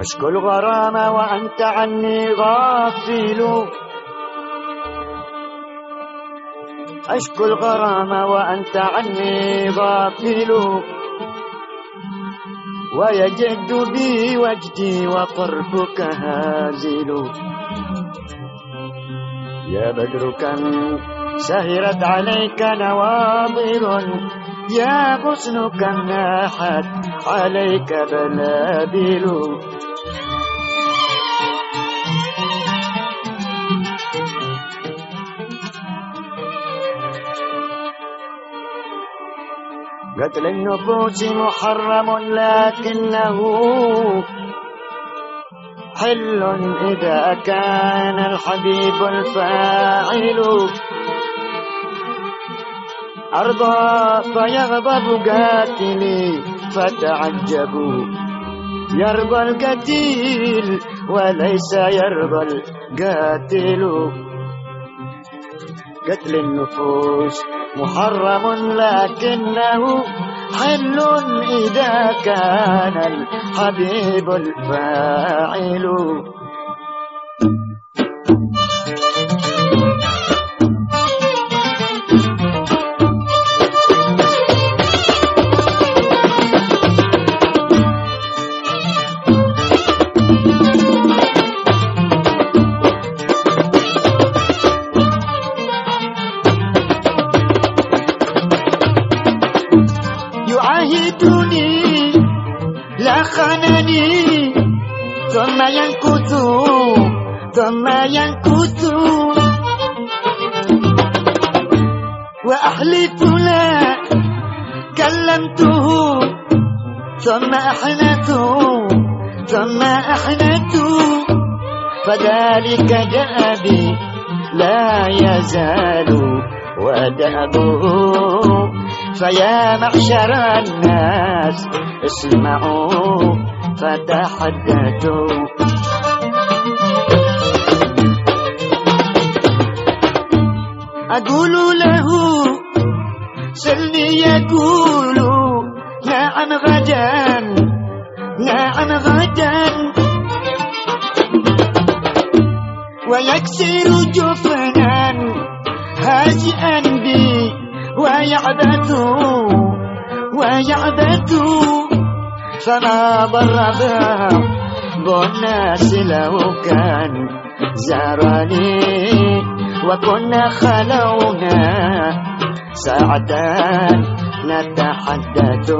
أشكو الغرام وأنت عني غافل. أشكو الغرام وأنت عني غافل. ويجد بي وجدي وقربك هازل. يا بدر كم سهرت عليك نواظر يا حسن كم ناحت عليك بلابل قتل النفوس محرم لكنه حل إذا كان الحبيب الفاعل. أرضى فيغضب قاتلي فتعجبوا. يرضى القتيل وليس يرضى القاتل. قتل النفوس محرم لكنه حل إذا كان الحبيب الفاعل. يعاهدني لا خانني ثم ينكث ثم ينكث وأحلف لا كلمته ثم أحنث ثم أحنث فذلك دأبي لا يزال ودأبه فيا معشر الناس اسمعوا فتحدثوا. أقول له سلني يقول نعم غدا نعم غدا. ويكسر جفنا هازئا بي. ويعبث ويعبث فما ضر بعض الناس لو كان زارني وكنا خلونا ساعة نتحدث.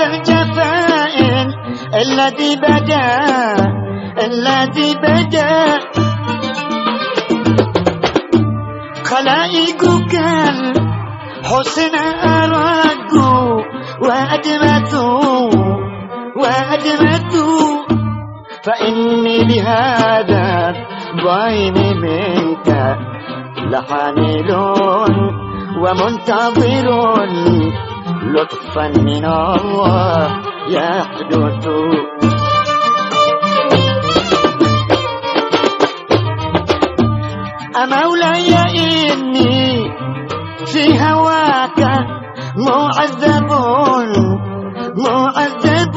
هذا الجفاء الذي بدا الذي بدا. خلائقك الحسن أرادوا وأدمتوا وأدمتوا فإني بهذا الضيم منك لحامل ومنتظر. لطفا من الله يحدث أمولاي إني في هواك معذب معذب.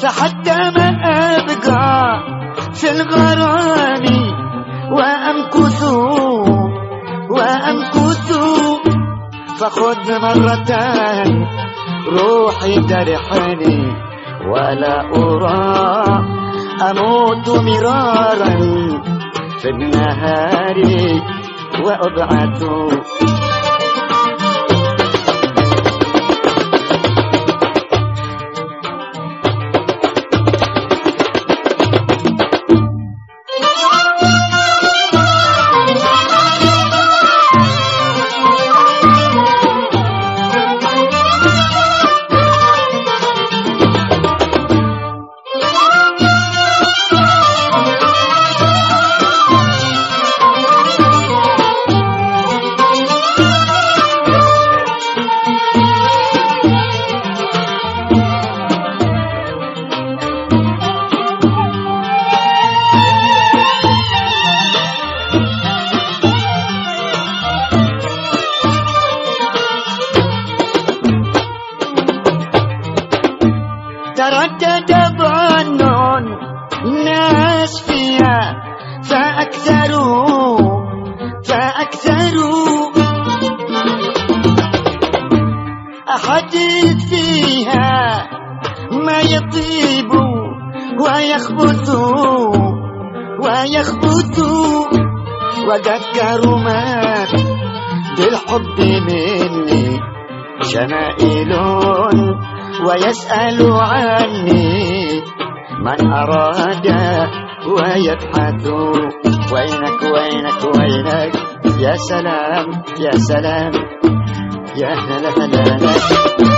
فحتى ما أبقى في الغرام وأمكث فخذ مرتان روحي ترحني ولا أرى. أموت مرارا في النهار وأبعث تردد ظن الناس فيها فأكثروا فأكثروا. أحاديث فيها ما يطيب ويخبث ويخبث. وذكروا ما بالحب مني شمائل ويسأل عني من أراد ويبحث. وينك وينك وينك؟ يا سلام يا سلام يا هلا هلا.